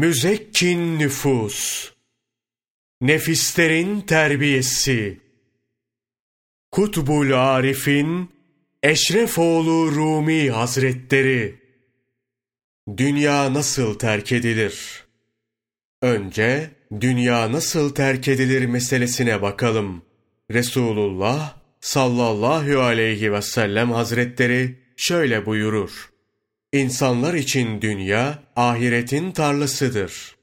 müzekkin nüfus, nefislerin terbiyesi, Kutbul Arif'in Eşrefoğlu Rumi Hazretleri, Dünya nasıl terk edilir? Önce dünya nasıl terk edilir meselesine bakalım. Resulullah sallallahu aleyhi ve sellem hazretleri şöyle buyurur. İnsanlar için dünya ahiretin tarlasıdır.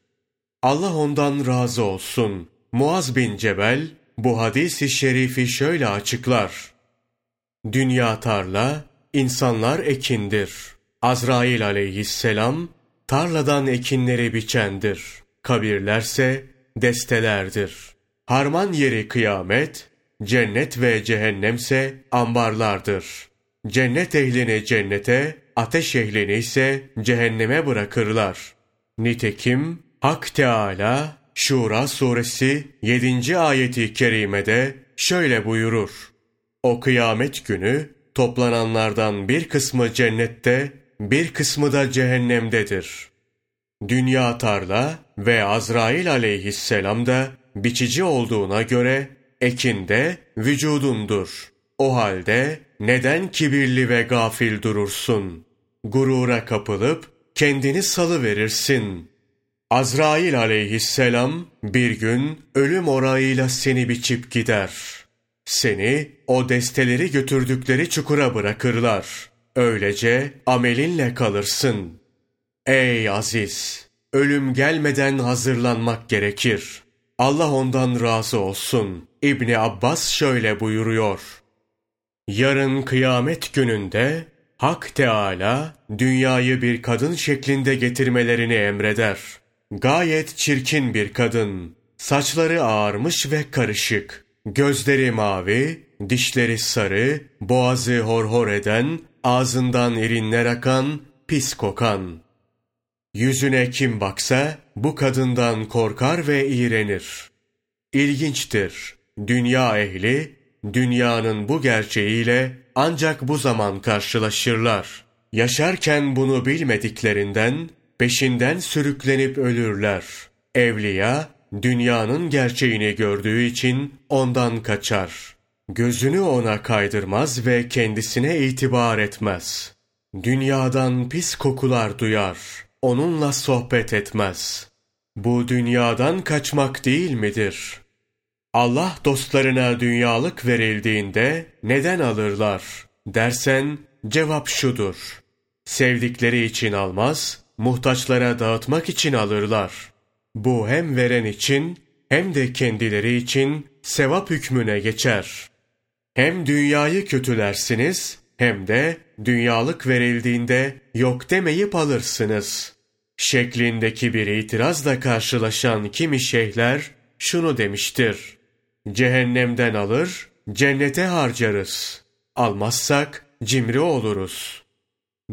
Allah ondan razı olsun. Muaz bin Cebel bu hadisi şerifi şöyle açıklar. Dünya tarla, insanlar ekindir. Azrail aleyhisselam tarladan ekinleri biçendir. Kabirlerse destelerdir. Harman yeri kıyamet, cennet ve cehennemse ambarlardır. Cennet ehlini cennete, ateş ehlini ise cehenneme bırakırlar. Nitekim Hak Teala Şura suresi 7. ayeti kerimede şöyle buyurur. O kıyamet günü toplananlardan bir kısmı cennette, bir kısmı da cehennemdedir. Dünya tarla ve Azrail aleyhisselam da biçici olduğuna göre ekinde vücudundur. O halde neden kibirli ve gafil durursun? Gurura kapılıp kendini salı verirsin. Azrail aleyhisselam bir gün ölüm orağıyla seni biçip gider. Seni o desteleri götürdükleri çukura bırakırlar. Öylece amelinle kalırsın. Ey aziz! Ölüm gelmeden hazırlanmak gerekir. Allah ondan razı olsun. İbni Abbas şöyle buyuruyor. Yarın kıyamet gününde Hak Teala dünyayı bir kadın şeklinde getirmelerini emreder. Gayet çirkin bir kadın. Saçları ağarmış ve karışık. Gözleri mavi, dişleri sarı, boğazı horhor eden, ağzından irinler akan, pis kokan. Yüzüne kim baksa bu kadından korkar ve iğrenir. İlginçtir. Dünya ehli, dünyanın bu gerçeğiyle ancak bu zaman karşılaşırlar. Yaşarken bunu bilmediklerinden peşinden sürüklenip ölürler. Evliya, dünyanın gerçeğini gördüğü için ondan kaçar. Gözünü ona kaydırmaz ve kendisine itibar etmez. Dünyadan pis kokular duyar. Onunla sohbet etmez. Bu dünyadan kaçmak değil midir? Allah dostlarına dünyalık verildiğinde neden alırlar? Dersen cevap şudur. Sevdikleri için almaz, muhtaçlara dağıtmak için alırlar. Bu hem veren için hem de kendileri için sevap hükmüne geçer. Hem dünyayı kötülersiniz hem de dünyalık verildiğinde yok demeyip alırsınız. Şeklindeki bir itirazla karşılaşan kimi şeyhler şunu demiştir. Cehennemden alır, cennete harcarız. Almazsak cimri oluruz.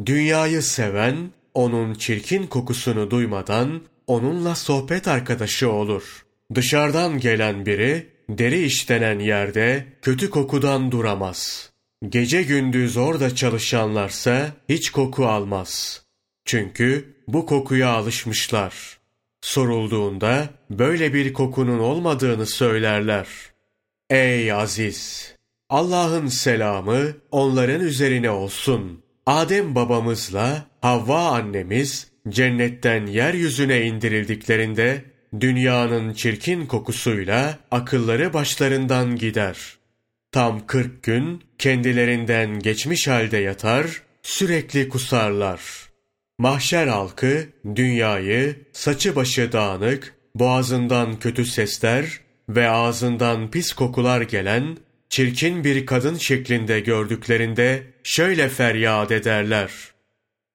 Dünyayı seven, onun çirkin kokusunu duymadan onunla sohbet arkadaşı olur. Dışarıdan gelen biri deri işlenen yerde kötü kokudan duramaz. Gece gündüz orada çalışanlarsa hiç koku almaz. Çünkü bu kokuya alışmışlar. Sorulduğunda böyle bir kokunun olmadığını söylerler. Ey aziz! Allah'ın selamı onların üzerine olsun. Adem babamızla Havva annemiz cennetten yeryüzüne indirildiklerinde dünyanın çirkin kokusuyla akılları başlarından gider. Tam kırk gün kendilerinden geçmiş halde yatar, sürekli kusarlar. Mahşer halkı dünyayı saçı başı dağınık, boğazından kötü sesler ve ağzından pis kokular gelen çirkin bir kadın şeklinde gördüklerinde şöyle feryat ederler.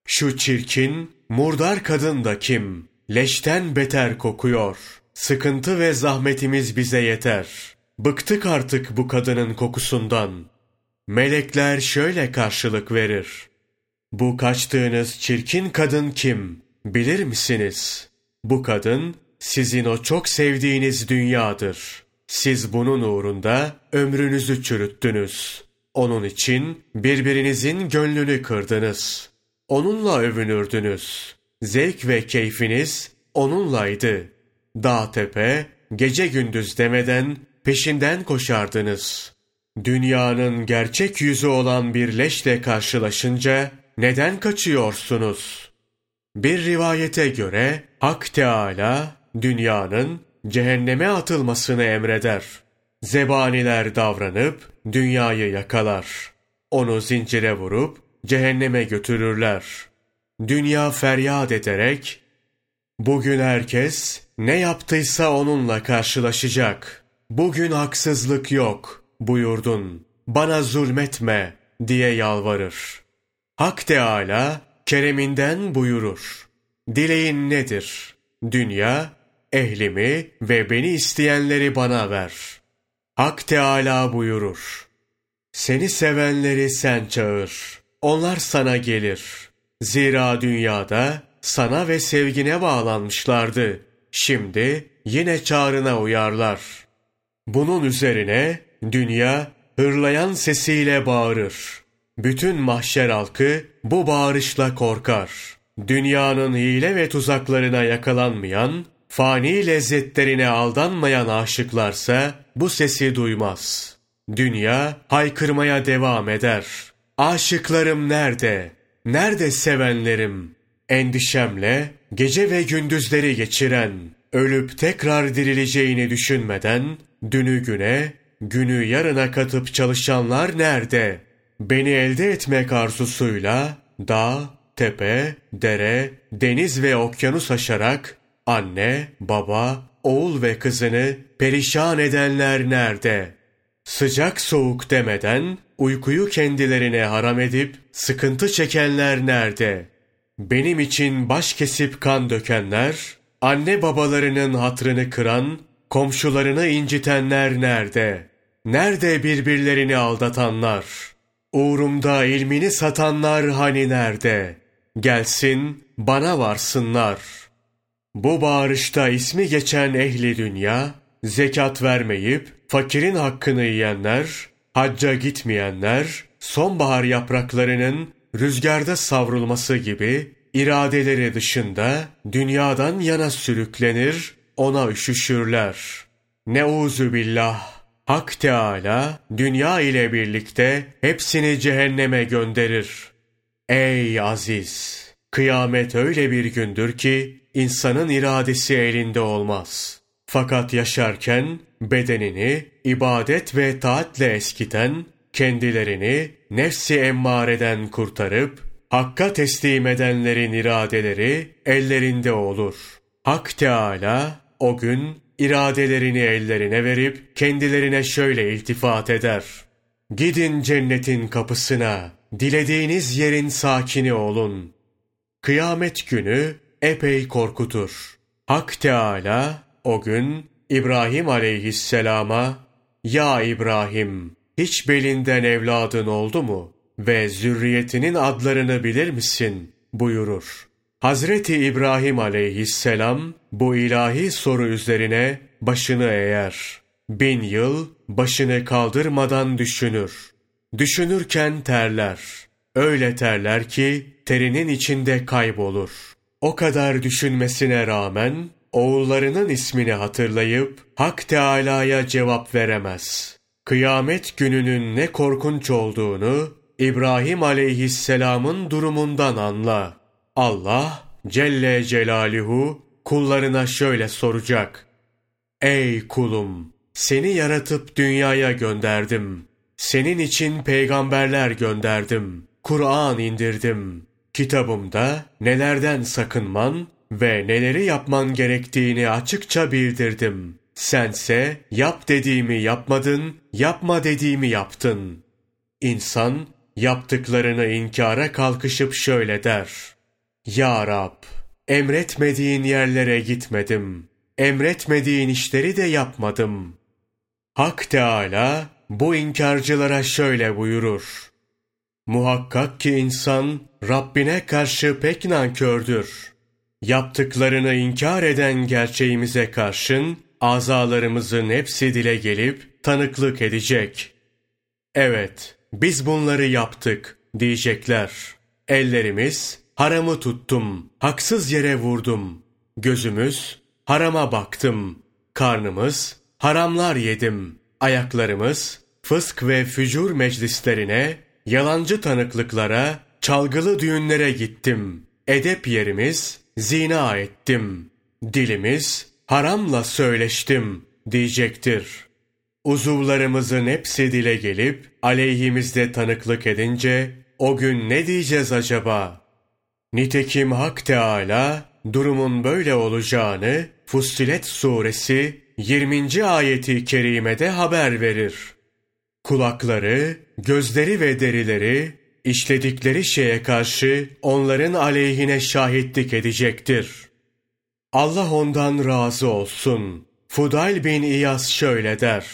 Şu çirkin, murdar kadın da kim? Leşten beter kokuyor. Sıkıntı ve zahmetimiz bize yeter. Bıktık artık bu kadının kokusundan. Melekler şöyle karşılık verir. Bu kaçtığınız çirkin kadın kim? Bilir misiniz? Bu kadın sizin o çok sevdiğiniz dünyadır. Siz bunun uğrunda ömrünüzü çürüttünüz. Onun için birbirinizin gönlünü kırdınız. Onunla övünürdünüz. Zevk ve keyfiniz onunlaydı. Dağ tepe, gece gündüz demeden peşinden koşardınız. Dünyanın gerçek yüzü olan bir leşle karşılaşınca neden kaçıyorsunuz? Bir rivayete göre Hak Teala dünyanın cehenneme atılmasını emreder. Zebaniler davranıp dünyayı yakalar. Onu zincire vurup cehenneme götürürler. Dünya feryat ederek, bugün herkes ne yaptıysa onunla karşılaşacak. Bugün haksızlık yok buyurdun. Bana zulmetme diye yalvarır. Hak Teala kereminden buyurur. Dileğin nedir? Dünya, ehlimi ve beni isteyenleri bana ver. Hak Teala buyurur. Seni sevenleri sen çağır. Onlar sana gelir. Zira dünyada sana ve sevgine bağlanmışlardı. Şimdi yine çağrına uyarlar. Bunun üzerine dünya hırlayan sesiyle bağırır. Bütün mahşer halkı bu bağırışla korkar. Dünyanın hile ve tuzaklarına yakalanmayan, fani lezzetlerine aldanmayan aşıklarsa bu sesi duymaz. Dünya haykırmaya devam eder. Aşıklarım nerede? Nerede sevenlerim? Endişemle gece ve gündüzleri geçiren, ölüp tekrar dirileceğini düşünmeden, dünü güne, günü yarına katıp çalışanlar nerede? Beni elde etmek arzusuyla, dağ, tepe, dere, deniz ve okyanus aşarak, anne, baba, oğul ve kızını perişan edenler nerede? Sıcak soğuk demeden, uykuyu kendilerine haram edip, sıkıntı çekenler nerede? Benim için baş kesip kan dökenler, anne babalarının hatrını kıran, komşularını incitenler nerede? Nerede birbirlerini aldatanlar? Uğrumda ilmini satanlar hani nerede? Gelsin, bana varsınlar. Bu bağırışta ismi geçen ehli dünya, zekat vermeyip fakirin hakkını yiyenler, hacca gitmeyenler, sonbahar yapraklarının rüzgarda savrulması gibi iradeleri dışında dünyadan yana sürüklenir, ona üşüşürler. Neuzu billah. Hak Teala dünya ile birlikte hepsini cehenneme gönderir. Ey aziz! Kıyamet öyle bir gündür ki insanın iradesi elinde olmaz. Fakat yaşarken bedenini ibadet ve taatle eskiten, kendilerini nefsi emmareden kurtarıp, Hakka teslim edenlerin iradeleri ellerinde olur. Hak Teala o gün iradelerini ellerine verip kendilerine şöyle iltifat eder. Gidin cennetin kapısına, dilediğiniz yerin sakini olun. Kıyamet günü epey korkutur. Hak Teala o gün İbrahim aleyhisselama, Ya İbrahim, hiç belinden evladın oldu mu? Ve zürriyetinin adlarını bilir misin? buyurur. Hazreti İbrahim aleyhisselam bu ilahi soru üzerine başını eğer. Bin yıl başını kaldırmadan düşünür. Düşünürken terler. Öyle terler ki terinin içinde kaybolur. O kadar düşünmesine rağmen oğullarının ismini hatırlayıp Hak Teâlâ'ya cevap veremez. Kıyamet gününün ne korkunç olduğunu İbrahim aleyhisselamın durumundan anla. Allah Celle Celaluhu kullarına şöyle soracak. Ey kulum! Seni yaratıp dünyaya gönderdim. Senin için peygamberler gönderdim. Kur'an indirdim. Kitabımda nelerden sakınman ve neleri yapman gerektiğini açıkça bildirdim. Sense yap dediğimi yapmadın, yapma dediğimi yaptın. İnsan yaptıklarını inkara kalkışıp şöyle der. Ya Rab, emretmediğin yerlere gitmedim. Emretmediğin işleri de yapmadım. Hak Teala bu inkarcılara şöyle buyurur. Muhakkak ki insan Rabbine karşı pek nankördür. Yaptıklarını inkar eden gerçeğimize karşın azalarımızın hepsi dile gelip tanıklık edecek. Evet, biz bunları yaptık diyecekler. Ellerimiz haramı tuttum, haksız yere vurdum. Gözümüz harama baktım. Karnımız haramlar yedim. Ayaklarımız fısk ve fücur meclislerine, yalancı tanıklıklara, çalgılı düğünlere gittim. Edep yerimiz zina ettim. Dilimiz haramla söyleştim diyecektir. Uzuvlarımızın hepsi dile gelip aleyhimizde tanıklık edince o gün ne diyeceğiz acaba? Nitekim Hak Teala durumun böyle olacağını Fussilet suresi 20. ayeti kerimede haber verir. Kulakları, gözleri ve derileri işledikleri şeye karşı onların aleyhine şahitlik edecektir. Allah ondan razı olsun. Fudayl bin İyaz şöyle der.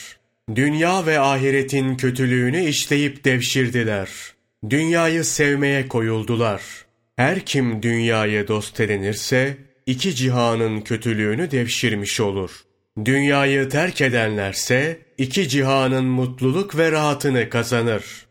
Dünya ve ahiretin kötülüğünü işleyip devşirdiler. Dünyayı sevmeye koyuldular. Her kim dünyaya dost edinirse, iki cihanın kötülüğünü devşirmiş olur. Dünyayı terk edenlerse, iki cihanın mutluluk ve rahatını kazanır.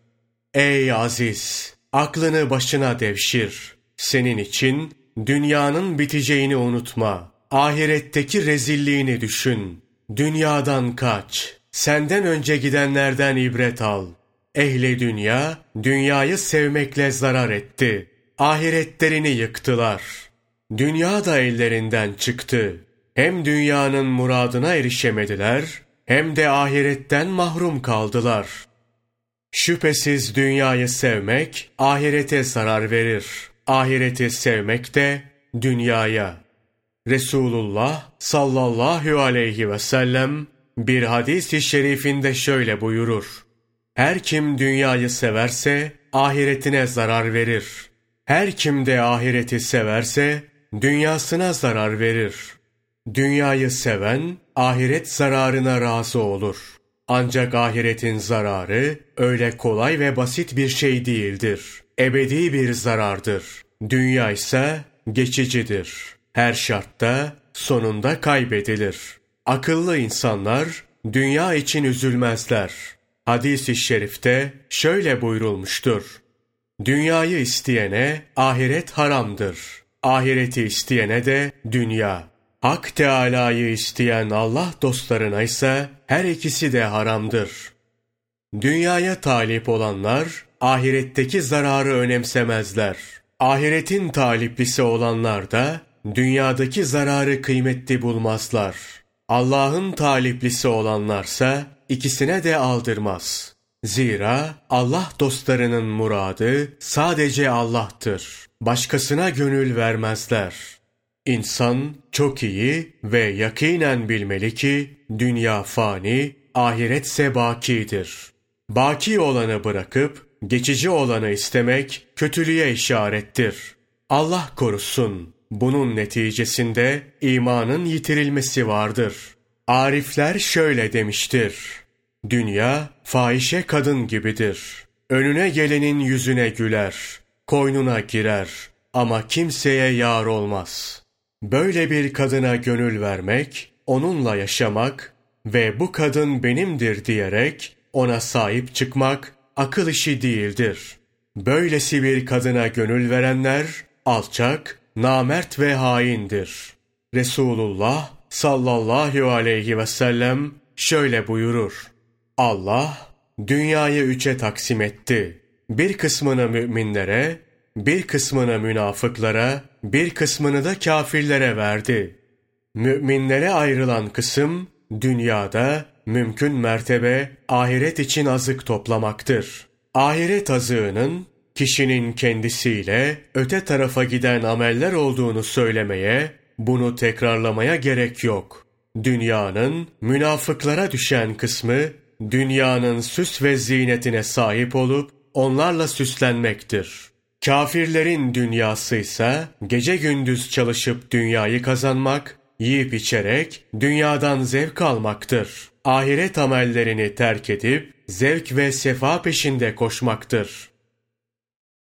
Ey aziz! Aklını başına devşir. Senin için dünyanın biteceğini unutma. Ahiretteki rezilliğini düşün. Dünyadan kaç. Senden önce gidenlerden ibret al. Ehli dünya, dünyayı sevmekle zarar etti. Ahiretlerini yıktılar. Dünya da ellerinden çıktı. Hem dünyanın muradına erişemediler, hem de ahiretten mahrum kaldılar. Şüphesiz dünyayı sevmek, ahirete zarar verir. Ahireti sevmek de dünyaya. Resulullah sallallahu aleyhi ve sellem bir hadis-i şerifinde şöyle buyurur. Her kim dünyayı severse ahiretine zarar verir. Her kim de ahireti severse dünyasına zarar verir. Dünyayı seven ahiret zararına razı olur. Ancak ahiretin zararı öyle kolay ve basit bir şey değildir. Ebedi bir zarardır. Dünya ise geçicidir. Her şartta sonunda kaybedilir. Akıllı insanlar dünya için üzülmezler. Hadis-i şerifte şöyle buyurulmuştur. Dünyayı isteyene ahiret haramdır. Ahireti isteyene de dünya. Hak Teâlâ'yı isteyen Allah dostlarına ise her ikisi de haramdır. Dünyaya talip olanlar ahiretteki zararı önemsemezler. Ahiretin taliplisi olanlar da dünyadaki zararı kıymetli bulmazlar. Allah'ın taliplisi olanlarsa ikisine de aldırmaz. Zira Allah dostlarının muradı sadece Allah'tır. Başkasına gönül vermezler. İnsan çok iyi ve yakinen bilmeli ki dünya fani, ahiretse bakidir. Baki olanı bırakıp geçici olanı istemek kötülüğe işarettir. Allah korusun. Bunun neticesinde imanın yitirilmesi vardır. Arifler şöyle demiştir. Dünya fahişe kadın gibidir. Önüne gelenin yüzüne güler, koynuna girer ama kimseye yar olmaz. Böyle bir kadına gönül vermek, onunla yaşamak ve bu kadın benimdir diyerek ona sahip çıkmak akıl işi değildir. Böylesi bir kadına gönül verenler alçak, namert ve haindir. Resulullah sallallahu aleyhi ve sellem şöyle buyurur. Allah dünyayı üçe taksim etti. Bir kısmını müminlere, bir kısmını münafıklara, bir kısmını da kafirlere verdi. Müminlere ayrılan kısım dünyada mümkün mertebe ahiret için azık toplamaktır. Ahiret azığının kişinin kendisiyle öte tarafa giden ameller olduğunu söylemeye, bunu tekrarlamaya gerek yok. Dünyanın münafıklara düşen kısmı, dünyanın süs ve zinetine sahip olup onlarla süslenmektir. Kafirlerin dünyası ise gece gündüz çalışıp dünyayı kazanmak, yiyip içerek dünyadan zevk almaktır. Ahiret amellerini terk edip zevk ve sefa peşinde koşmaktır.